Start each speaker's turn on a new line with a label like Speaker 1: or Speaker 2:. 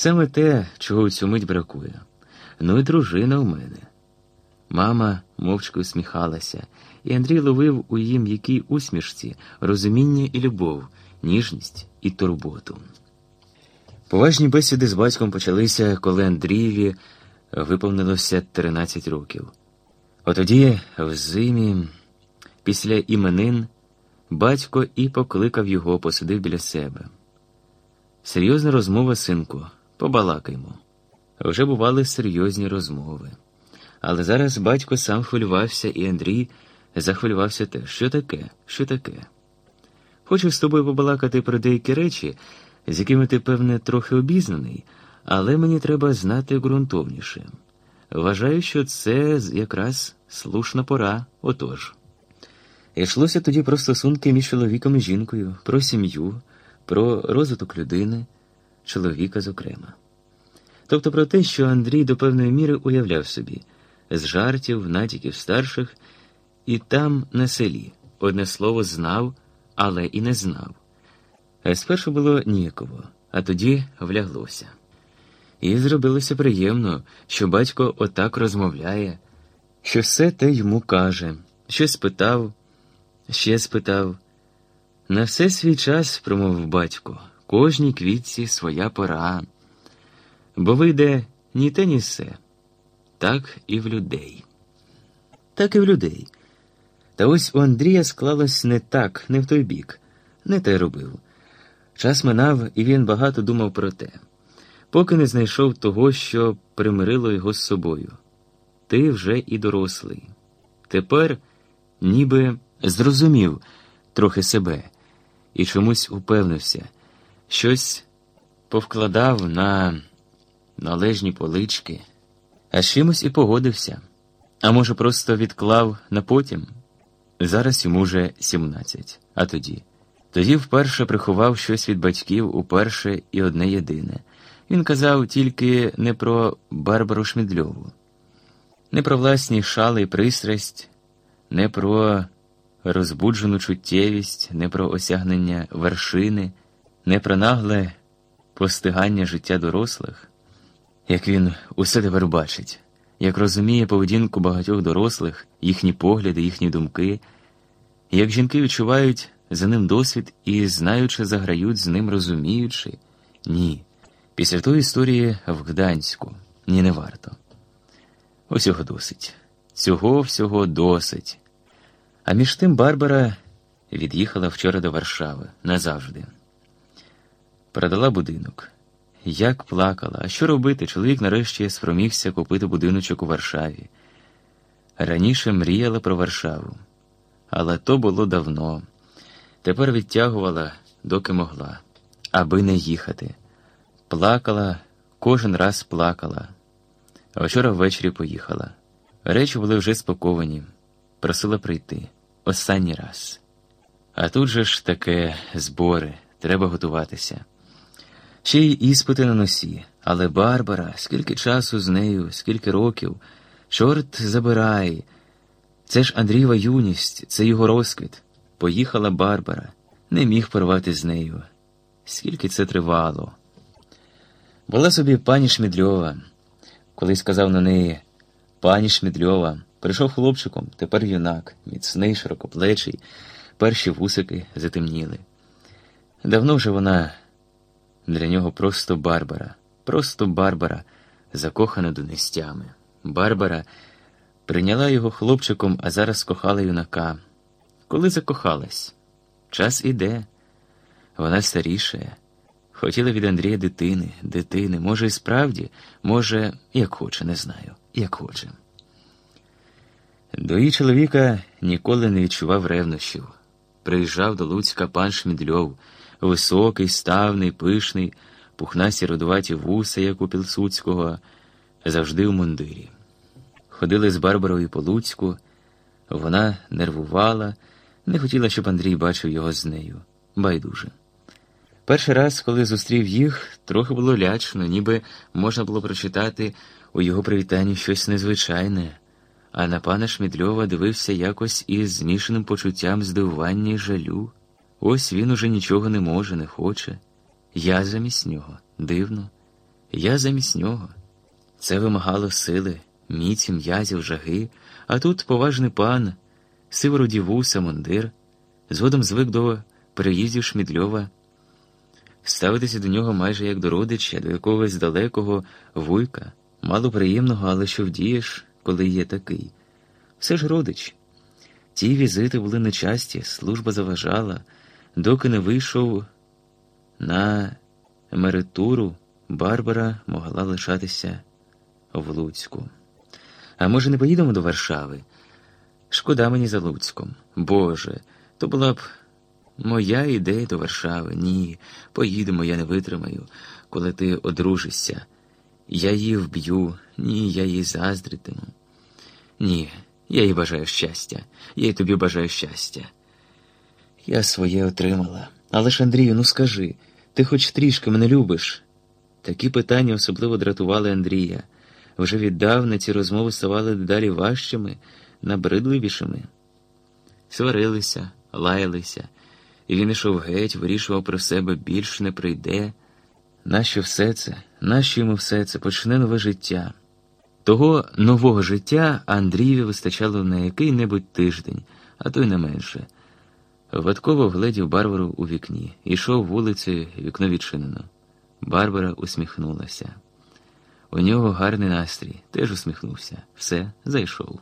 Speaker 1: Саме те, чого у цю мить бракує. Ну і дружина у мене. Мама мовчки усміхалася, і Андрій ловив у її м'якій усмішці розуміння і любов, ніжність і турботу. Поважні бесіди з батьком почалися, коли Андрієві виповнилося 13 років. Отоді, в зимі, після іменин, батько і покликав його, посадив біля себе. Серйозна розмова, синку, побалакаймо. Вже бували серйозні розмови. Але зараз батько сам хвилювався, і Андрій захвилювався теж. Що таке? Що таке? Хочу з тобою побалакати про деякі речі, з якими ти, певне, трохи обізнаний, але мені треба знати ґрунтовніше. Вважаю, що це якраз слушна пора, отож. Йшлося тоді про стосунки між чоловіком і жінкою, про сім'ю, про розвиток людини, чоловіка, зокрема. Тобто про те, що Андрій до певної міри уявляв собі з жартів, натяків старших, і там, на селі, одне слово знав, але і не знав. Спершу було ніяково, а тоді вляглося. І зробилося приємно, що батько отак розмовляє, що все те йому каже, щось спитав, ще спитав. На все свій час, промовив батько, кожній квітці своя пора. Бо вийде ні те, ні все, так і в людей. Так і в людей. Та ось у Андрія склалось не так, не в той бік, не те робив. Час минав, і він багато думав про те, поки не знайшов того, що примирило його з собою. Ти вже і дорослий. Тепер ніби зрозумів трохи себе і чомусь упевнився, щось повкладав на належні полички, а з чимось і погодився, а може, просто відклав на потім. Зараз йому вже сімнадцять, а тоді. Тоді вперше приховав щось від батьків уперше і одне єдине. Він казав тільки не про Барбару Шмідльову, не про власні шали і пристрасть, не про розбуджену чуттєвість, не про осягнення вершини, не про постигання життя дорослих, як він усе тепер бачить, як розуміє поведінку багатьох дорослих, їхні погляди, їхні думки, як жінки відчувають за ним досвід і, знаючи, заграють з ним, розуміючи, ні. Після тої історії в Гданську ні не варто. Усього досить. Цього всього досить. А між тим Барбара від'їхала вчора до Варшави назавжди. Продала будинок. Як плакала, а що робити? Чоловік нарешті спромігся купити будиночок у Варшаві. Раніше мріяла про Варшаву, але то було давно. Тепер відтягувала, доки могла, аби не їхати. Плакала, кожен раз плакала. Вчора ввечері поїхала. Речі були вже спаковані, просила прийти останній раз. А тут же ж таке збори, треба готуватися. Ще й іспити на носі, але Барбара, скільки часу з нею, скільки років, чорт забирай. Це ж Андрієва юність, це його розквіт. Поїхала Барбара, не міг порвати з нею. Скільки це тривало. Була собі пані Шмідльова. Коли сказав на неї пані Шмідльова, прийшов хлопчиком, тепер юнак, міцний, широкоплечий, перші вусики затемніли. Давно вже вона для нього просто Барбара, просто Барбара, закохана до нестями. Барбара прийняла його хлопчиком, а зараз кохала юнака. Коли закохалась, час іде, вона старішає. Хотіла від Андрія дитини, дитини, може, і справді, може, як хоче, не знаю, як хоче. До її чоловіка ніколи не відчував ревнощів. Приїжджав до Луцька пан Шмідльов, високий, ставний, пишний, пухнасті родуваті вуса, як у Пілсуцького, завжди у мундирі. Ходили з Барбарою по Луцьку, вона нервувала, не хотіла, щоб Андрій бачив його з нею. Байдуже. Перший раз, коли зустрів їх, трохи було лячно, ніби можна було прочитати у його привітанні щось незвичайне, а на пана Шмідльова дивився якось із змішаним почуттям здивування й жалю. Ось він уже нічого не може, не хоче. Я замість нього дивно. Я замість нього. Це вимагало сили, міці, м'язів, жаги, а тут поважний пан, сивороді вуса, мундир, згодом звик до переїздів Шмідльова, ставитися до нього майже як до родича, до якогось далекого вуйка, мало приємного, але що вдієш, коли є такий. Все ж родич. Ті візити були нечасті, служба заважала, доки не вийшов на емеритуру, Барбара могла лишатися в Луцьку. А може, не поїдемо до Варшави? Шкода мені за Луцьком. Боже, то була б моя ідея до Варшави. Ні, поїдемо, я не витримаю, коли ти одружишся. Я її вб'ю, ні, я їй заздритиму. Ні, я їй бажаю щастя, я й тобі бажаю щастя. Я своє отримала. Але ж, Андрію, ну скажи, ти хоч трішки мене любиш? Такі питання особливо дратували Андрія. Вже віддавна ці розмови ставали дедалі важчими, набридливішими. Сварилися, лаялися, і він ішов геть, вирішував про себе більш не прийде. Нащо все це? Нащо йому все це? Почне нове життя. Того нового життя Андрієві вистачало на який-небудь тиждень, а то й не менше. Випадково вгледів Барбару у вікні, ішов вулицею, вікно відчинено. Барбара усміхнулася. У нього гарний настрій, теж усміхнувся. Все, зайшов.